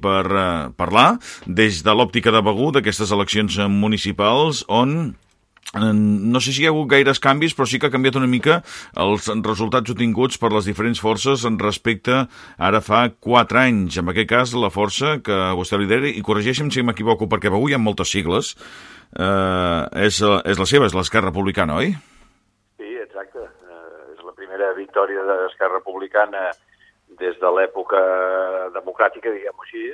per uh, parlar des de l'òptica de Begú d'aquestes eleccions municipals on no sé si hi ha hagut gaires canvis, però sí que ha canviat una mica els resultats obtinguts per les diferents forces en respecte ara fa 4 anys. En aquest cas, la força que vostè lidera, i corregeixem si m'equivoco, perquè avui hi ha moltes sigles, eh, és, és la seva, és l'Esquerra Republicana, oi? Sí, exacte. Eh, és la primera victòria de l'Esquerra Republicana des de l'època democràtica, diguem-ho així,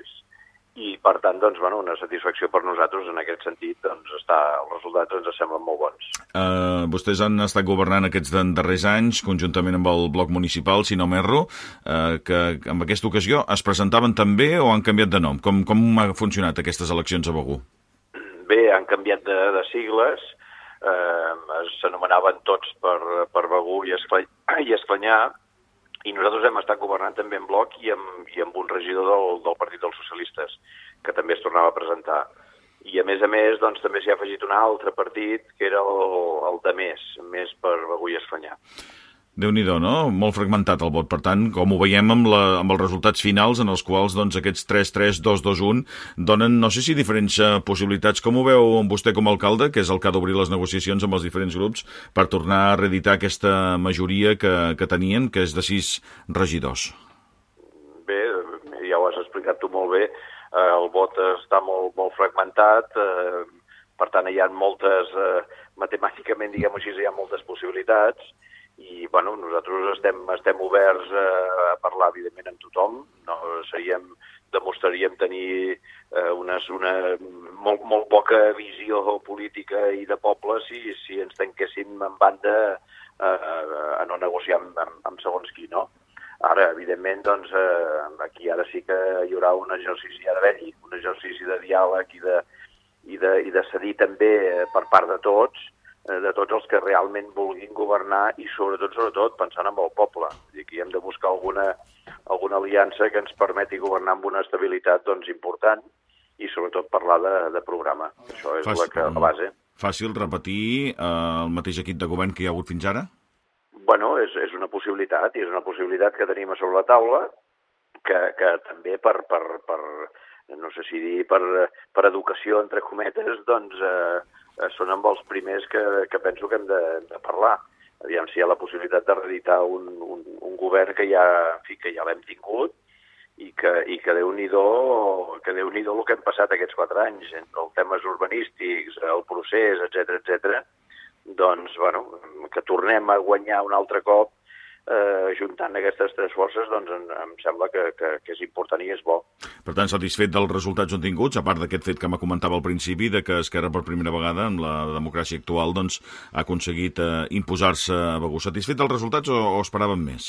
i per tant, doncs, bueno, una satisfacció per nosaltres en aquest sentit, doncs està, els resultats ens semblen molt bons. Uh, vostès han estat governant aquests darrers anys, conjuntament amb el bloc municipal, si no m'erro, uh, que en aquesta ocasió es presentaven també o han canviat de nom? Com, com ha funcionat aquestes eleccions a Begú? Bé, han canviat de, de sigles, uh, s'anomenaven tots per, per Begú i, Esclanyà, i Esclanyà, i nosaltres hem estat governant també en bloc i amb, i amb un regidor del, del Partit dels Socialistes, que també es tornava a presentar. I a més a més, doncs, també s'hi ha afegit un altre partit, que era el, el de Més, Més per Begú i Esfanyà déu nhi no? Molt fragmentat el vot. Per tant, com ho veiem amb, la, amb els resultats finals, en els quals doncs, aquests 3-3-2-2-1 donen, no sé si diferents uh, possibilitats. Com ho veu vostè com a alcalde, que és el que ha d'obrir les negociacions amb els diferents grups per tornar a reeditar aquesta majoria que, que tenien, que és de sis regidors? Bé, ja ho has explicat tu molt bé. Uh, el vot està molt, molt fragmentat, uh, per tant, hi ha moltes, matemàticament, diguem-ho així, hi ha moltes possibilitats, bueno, nosaltres estem, estem oberts a, a parlar, evidentment, amb tothom. No seríem, demostraríem tenir eh, unes, una molt, molt poca visió política i de poble si, si ens tanquéssim en banda eh, a no negociar amb, amb, amb segons qui, no? Ara, evidentment, doncs, eh, aquí ara sí que hi haurà un exercici, ha d'haver-hi un exercici de diàleg i de, i de, i de cedir també per part de tots, Eh, de tots els que realment vulguin governar i sobretot, sobretot, pensant en el poble. És que hem de buscar alguna, alguna aliança que ens permeti governar amb una estabilitat doncs, important i sobretot parlar de, de programa. Això és Fàcil, la, que, la base. Fàcil repetir eh, el mateix equip de govern que hi ha hagut fins ara? Bueno, és, és una possibilitat, i és una possibilitat que tenim a sobre la taula, que, que també per, per, per, no sé si dir per, per educació, entre cometes, doncs eh, Eh, són amb els primers que, que penso que hem de, de parlar. Aviam si hi ha la possibilitat de reeditar un, un, un govern que ja, fi, que ja l'hem tingut i que, i que déu-n'hi-do que déu nhi el que hem passat aquests quatre anys, entre els temes urbanístics, el procés, etc etc. doncs, bueno, que tornem a guanyar un altre cop eh, juntant aquestes tres forces, doncs em, em sembla que, que, que és important i és bo. Per tant, satisfet dels resultats obtinguts, a part d'aquest fet que me comentava al principi, de que Esquerra per primera vegada, amb la democràcia actual, doncs, ha aconseguit eh, imposar-se a Begú. Satisfet dels resultats o, o esperàvem més?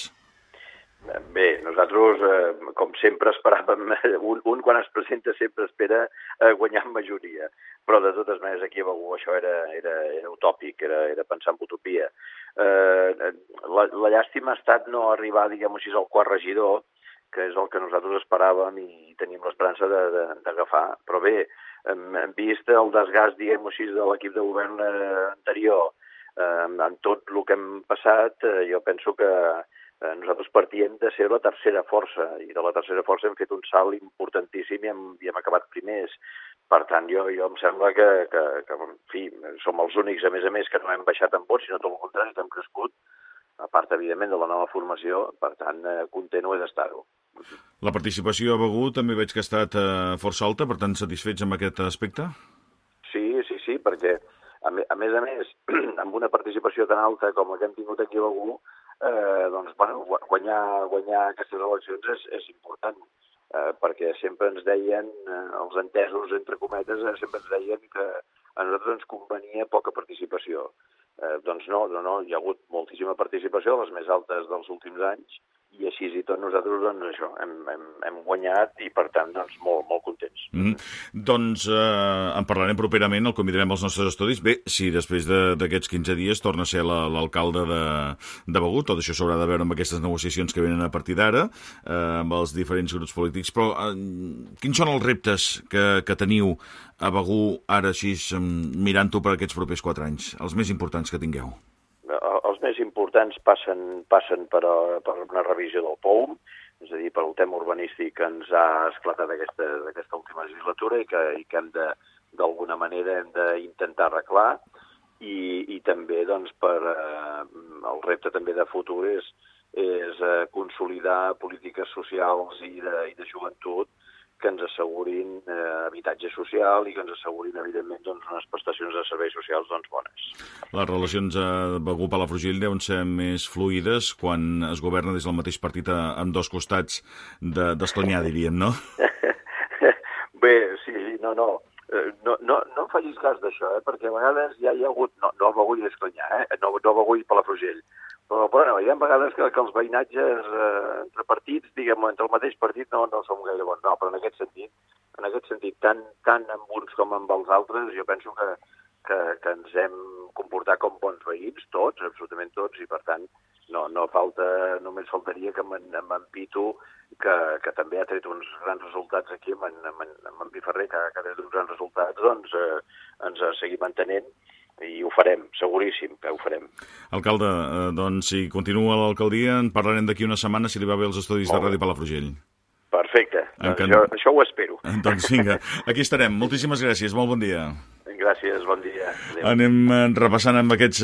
Bé, nosaltres, eh, com sempre, esperàvem... Un, un, quan es presenta, sempre espera eh, guanyar majoria. Però, de totes maneres, aquí a Begú això era, era, era utòpic, era, era pensar en utopia. Eh, la, la llàstima ha estat no arribar, diguem-ho així, al quart regidor, que és el que nosaltres esperàvem i tenim l'esperança d'agafar. Però bé, vist el desgast, diguem-ho així, de l'equip de govern eh, anterior, en tot el que hem passat, eh, jo penso que eh, nosaltres partíem de ser la tercera força, i de la tercera força hem fet un salt importantíssim i hem, i hem acabat primers. Per tant, jo, jo em sembla que, que, que, en fi, som els únics, a més a més, que no hem baixat en vots, sinó tot el contrari, hem crescut, a part, evidentment, de la nova formació, per tant, eh, content ho he d'estar-ho. La participació a Begú també veig que ha estat eh, força alta, per tant, satisfets amb aquest aspecte? Sí, sí, sí, perquè, a, a més a més, amb una participació tan alta com la que hem tingut aquí a Begú, eh, doncs, bueno, guanyar, guanyar aquestes eleccions és, és important, eh, perquè sempre ens deien, eh, els entesos, entre cometes, eh, sempre ens deien que a nosaltres ens convenia poca participació. Eh, doncs no, no, no, hi ha hagut moltíssima participació, les més altes dels últims anys, i així i tot nosaltres doncs, això, hem, hem, hem guanyat i per tant doncs, molt, molt contents. Mm -hmm. Doncs eh, en parlarem properament, el convidarem als nostres estudis. Bé, si després d'aquests 15 dies torna a ser l'alcalde de, de Begut, tot això s'haurà de veure amb aquestes negociacions que venen a partir d'ara, eh, amb els diferents grups polítics, però eh, quins són els reptes que, que teniu a Begú ara així mirant-ho per aquests propers 4 anys, els més importants que tingueu? Importants passen, passen per, a, per una revisió del POUM, és a dir, pel tema urbanístic que ens ha esclatat aquesta, aquesta última legislatura i que, i que hem de, d'alguna manera hem d'intentar arreglar. I, i també doncs, per eh, el repte també de futur és, és eh, consolidar polítiques socials i de, i de joventut que ens assegurin eh, habitatge social i que ens assegurin, evidentment, doncs, unes prestacions de serveis socials doncs, bones. Les relacions a Begur-Palafrugell deuen ser més fluides quan es governa des del mateix partit a, en dos costats d'Esclanyà, de, diríem, no? Bé, sí, no, no. Eh, no, no, no em facis cas d'això, eh? perquè a vegades ja hi ha hagut... No, no Begur i Esclanyà, eh? no, no a Begur i Palafrugell, però, però no, hi ha vegades que, que els veïnatges eh, entre partits, diguem entre el mateix partit, no, no som gaire bons. No, però en aquest sentit, en aquest sentit, tant, tant amb uns com amb els altres, jo penso que, que, que ens hem comportat com bons veïns, tots, absolutament tots, i per tant, no, no falta, només faltaria que amb en, amb en Pitu, que, que també ha tret uns grans resultats aquí, amb en, amb en, amb en Piferrer, que, que ha tret uns grans resultats, doncs eh, ens ha seguit mantenint i ho farem, seguríssim que ho farem. Alcalde, eh, doncs si continua l'alcaldia en parlarem d'aquí una setmana si li va bé els estudis Molt de Ràdio Palafrugell. Perfecte, doncs això, això ho espero. Doncs vinga, aquí estarem. Moltíssimes gràcies, molt bon dia. Gràcies, bon dia. Adéu. Anem repassant amb aquests